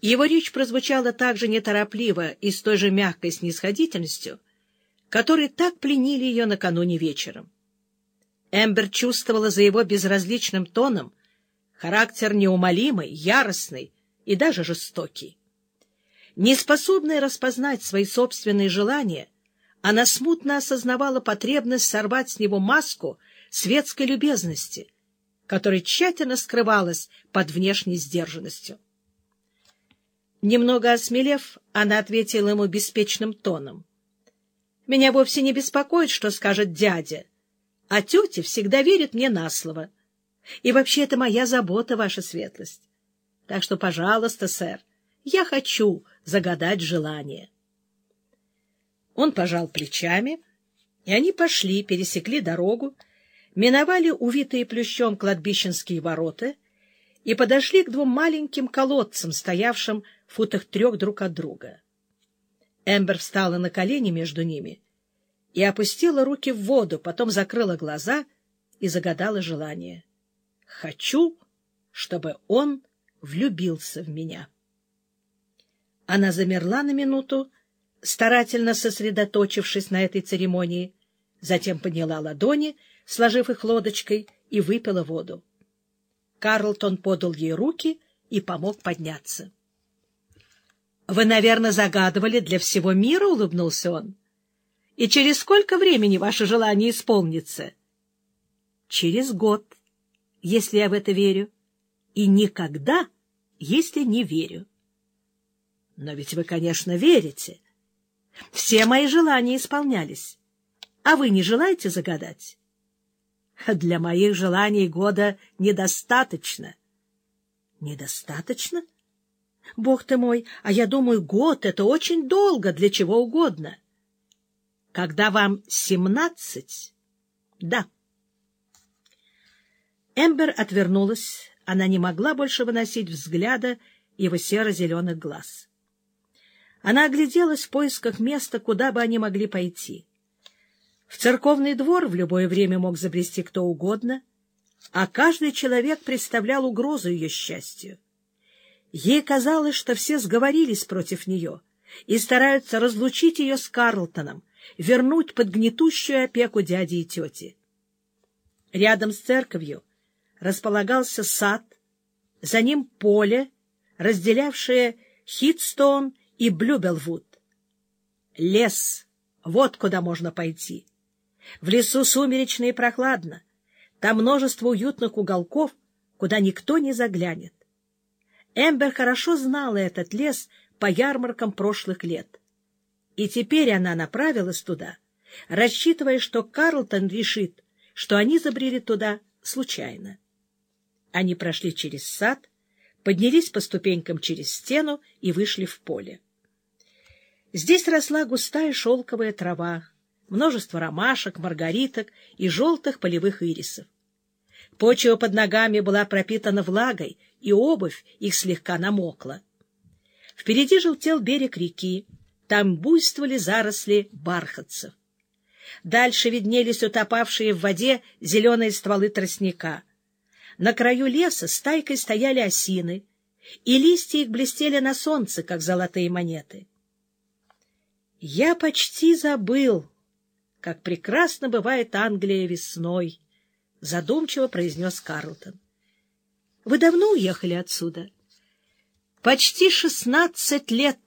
Его речь прозвучала так же неторопливо и с той же мягкой снисходительностью, которые так пленили ее накануне вечером. Эмбер чувствовала за его безразличным тоном характер неумолимый, яростный и даже жестокий. Неспособная распознать свои собственные желания, она смутно осознавала потребность сорвать с него маску светской любезности, которая тщательно скрывалась под внешней сдержанностью. Немного осмелев, она ответила ему беспечным тоном. — Меня вовсе не беспокоит, что скажет дядя, а тетя всегда верит мне на слово. И вообще это моя забота, ваша светлость. Так что, пожалуйста, сэр, я хочу загадать желание. Он пожал плечами, и они пошли, пересекли дорогу, миновали увитые плющом кладбищенские ворота и подошли к двум маленьким колодцам, стоявшим футах трех друг от друга. Эмбер встала на колени между ними и опустила руки в воду, потом закрыла глаза и загадала желание. «Хочу, чтобы он влюбился в меня». Она замерла на минуту, старательно сосредоточившись на этой церемонии, затем подняла ладони, сложив их лодочкой, и выпила воду. Карлтон подал ей руки и помог подняться. — Вы, наверное, загадывали для всего мира, — улыбнулся он. — И через сколько времени ваше желание исполнится? — Через год, если я в это верю, и никогда, если не верю. — Но ведь вы, конечно, верите. Все мои желания исполнялись. А вы не желаете загадать? — Для моих желаний года недостаточно. — Недостаточно? — Бог ты мой, а я думаю, год — это очень долго для чего угодно. Когда вам семнадцать? Да. Эмбер отвернулась. Она не могла больше выносить взгляда его серо-зеленых глаз. Она огляделась в поисках места, куда бы они могли пойти. В церковный двор в любое время мог забрести кто угодно, а каждый человек представлял угрозу ее счастью. Ей казалось, что все сговорились против нее и стараются разлучить ее с Карлтоном, вернуть под гнетущую опеку дяди и тети. Рядом с церковью располагался сад, за ним поле, разделявшее Хитстоун и Блюбелвуд. Лес — вот куда можно пойти. В лесу сумеречно и прохладно. Там множество уютных уголков, куда никто не заглянет. Эмбер хорошо знала этот лес по ярмаркам прошлых лет. И теперь она направилась туда, рассчитывая, что Карлтон решит, что они забрели туда случайно. Они прошли через сад, поднялись по ступенькам через стену и вышли в поле. Здесь росла густая шелковая трава, множество ромашек, маргариток и желтых полевых ирисов. Почва под ногами была пропитана влагой, и обувь их слегка намокла. Впереди желтел берег реки, там буйствовали заросли бархатцев. Дальше виднелись утопавшие в воде зеленые стволы тростника. На краю леса стайкой стояли осины, и листья их блестели на солнце, как золотые монеты. Я почти забыл, как прекрасно бывает Англия весной, — задумчиво произнес Карлтон. — Вы давно уехали отсюда? — Почти шестнадцать лет.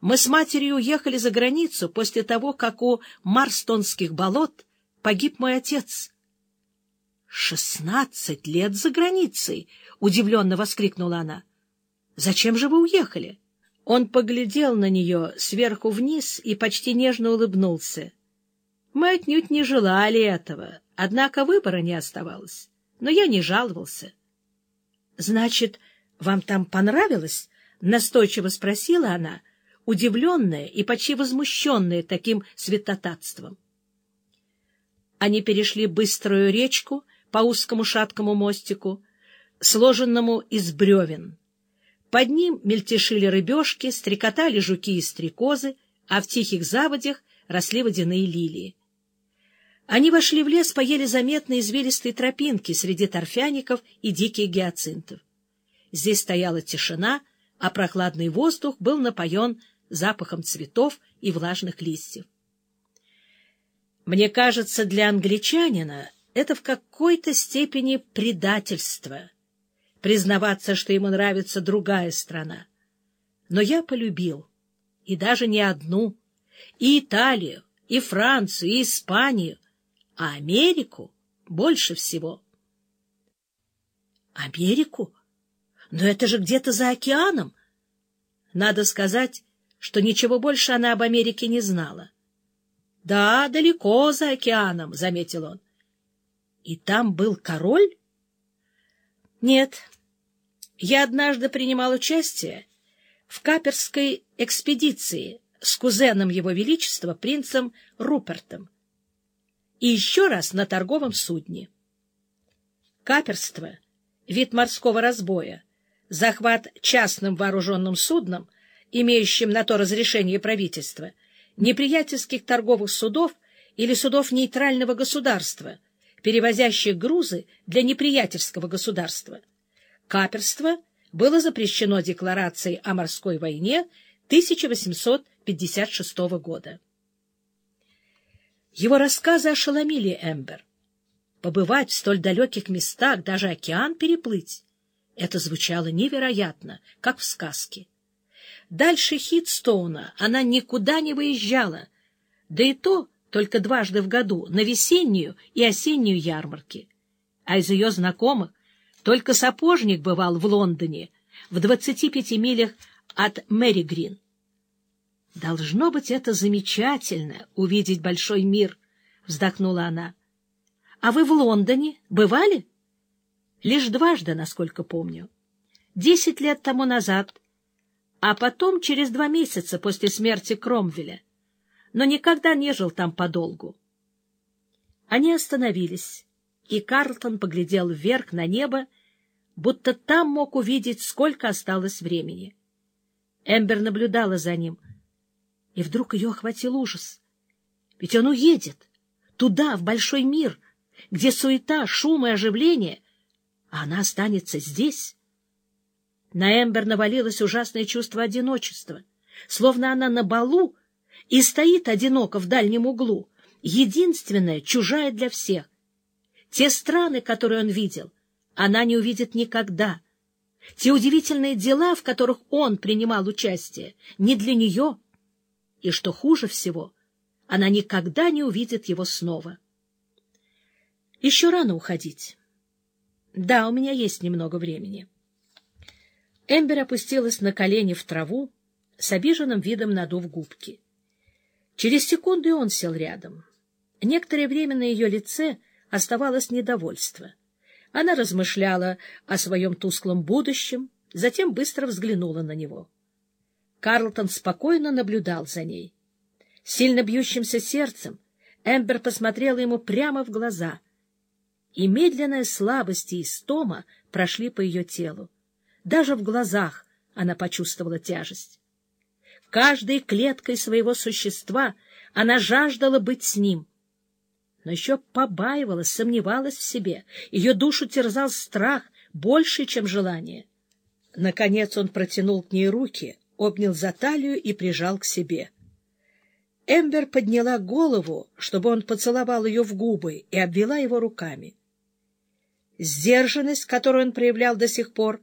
Мы с матерью уехали за границу после того, как у Марстонских болот погиб мой отец. — Шестнадцать лет за границей! — удивленно воскликнула она. — Зачем же вы уехали? Он поглядел на нее сверху вниз и почти нежно улыбнулся. — Мы отнюдь не желали этого. Однако выбора не оставалось. Но я не жаловался. — Значит, вам там понравилось? — настойчиво спросила она, удивленная и почти возмущенная таким святотатством. Они перешли быструю речку по узкому шаткому мостику, сложенному из бревен. Под ним мельтешили рыбешки, стрекотали жуки и стрекозы, а в тихих заводях росли водяные лилии. Они вошли в лес по еле заметной извилистой тропинке среди торфяников и диких гиацинтов. Здесь стояла тишина, а прохладный воздух был напоен запахом цветов и влажных листьев. Мне кажется, для англичанина это в какой-то степени предательство — признаваться, что ему нравится другая страна. Но я полюбил, и даже не одну, и Италию, и Францию, и Испанию, а Америку больше всего. Америку? Но это же где-то за океаном. Надо сказать, что ничего больше она об Америке не знала. — Да, далеко за океаном, — заметил он. — И там был король? — Нет. Я однажды принимал участие в каперской экспедиции с кузеном его величества, принцем Рупертом, и еще раз на торговом судне. Каперство — вид морского разбоя, захват частным вооруженным судном, имеющим на то разрешение правительства — неприятельских торговых судов или судов нейтрального государства, перевозящих грузы для неприятельского государства. Каперство было запрещено Декларацией о морской войне 1856 года. Его рассказы ошеломили Эмбер. Побывать в столь далеких местах, даже океан переплыть — это звучало невероятно, как в сказке. Дальше Хитстоуна она никуда не выезжала, да и то только дважды в году, на весеннюю и осеннюю ярмарки. А из ее знакомых только сапожник бывал в Лондоне, в 25 милях от Мэри Грин. «Должно быть, это замечательно — увидеть большой мир», — вздохнула она. «А вы в Лондоне бывали?» «Лишь дважды, насколько помню. Десять лет тому назад а потом через два месяца после смерти Кромвеля, но никогда не жил там подолгу. Они остановились, и Карлтон поглядел вверх на небо, будто там мог увидеть, сколько осталось времени. Эмбер наблюдала за ним, и вдруг ее охватил ужас. Ведь он уедет туда, в большой мир, где суета, шум и оживление, а она останется здесь. На Эмбер навалилось ужасное чувство одиночества, словно она на балу и стоит одиноко в дальнем углу, единственная, чужая для всех. Те страны, которые он видел, она не увидит никогда. Те удивительные дела, в которых он принимал участие, не для нее. И что хуже всего, она никогда не увидит его снова. Еще рано уходить. Да, у меня есть немного времени. Эмбер опустилась на колени в траву, с обиженным видом надув губки. Через секунду и он сел рядом. Некоторое время на ее лице оставалось недовольство. Она размышляла о своем тусклом будущем, затем быстро взглянула на него. Карлтон спокойно наблюдал за ней. Сильно бьющимся сердцем Эмбер посмотрела ему прямо в глаза, и медленная слабость и истома прошли по ее телу. Даже в глазах она почувствовала тяжесть. Каждой клеткой своего существа она жаждала быть с ним. Но еще побаивалась, сомневалась в себе. Ее душу терзал страх больше, чем желание. Наконец он протянул к ней руки, обнял за талию и прижал к себе. Эмбер подняла голову, чтобы он поцеловал ее в губы, и обвела его руками. Сдержанность, которую он проявлял до сих пор,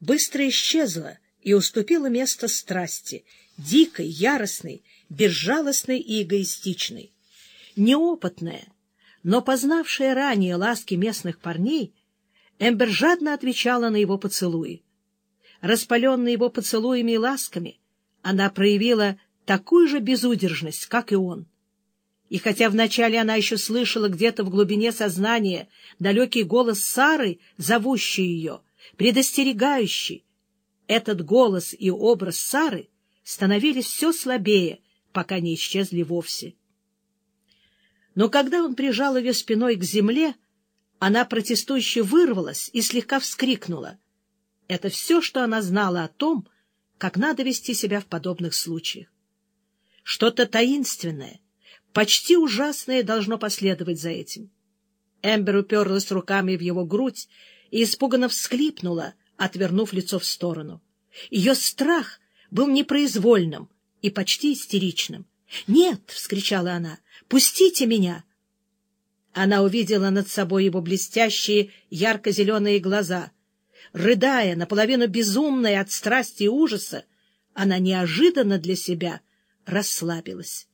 быстро исчезла и уступила место страсти, дикой, яростной, безжалостной и эгоистичной. Неопытная, но познавшая ранее ласки местных парней, Эмбер жадно отвечала на его поцелуи. Распаленная его поцелуями и ласками, она проявила такую же безудержность, как и он. И хотя вначале она еще слышала где-то в глубине сознания далекий голос Сары, зовущий ее, предостерегающий. Этот голос и образ Сары становились все слабее, пока не исчезли вовсе. Но когда он прижал ее спиной к земле, она протестующе вырвалась и слегка вскрикнула. Это все, что она знала о том, как надо вести себя в подобных случаях. Что-то таинственное, почти ужасное должно последовать за этим. Эмбер уперлась руками в его грудь и испуганно всхлипнула, отвернув лицо в сторону. Ее страх был непроизвольным и почти истеричным. «Нет!» — вскричала она. «Пустите меня!» Она увидела над собой его блестящие ярко-зеленые глаза. Рыдая, наполовину безумная от страсти и ужаса, она неожиданно для себя расслабилась.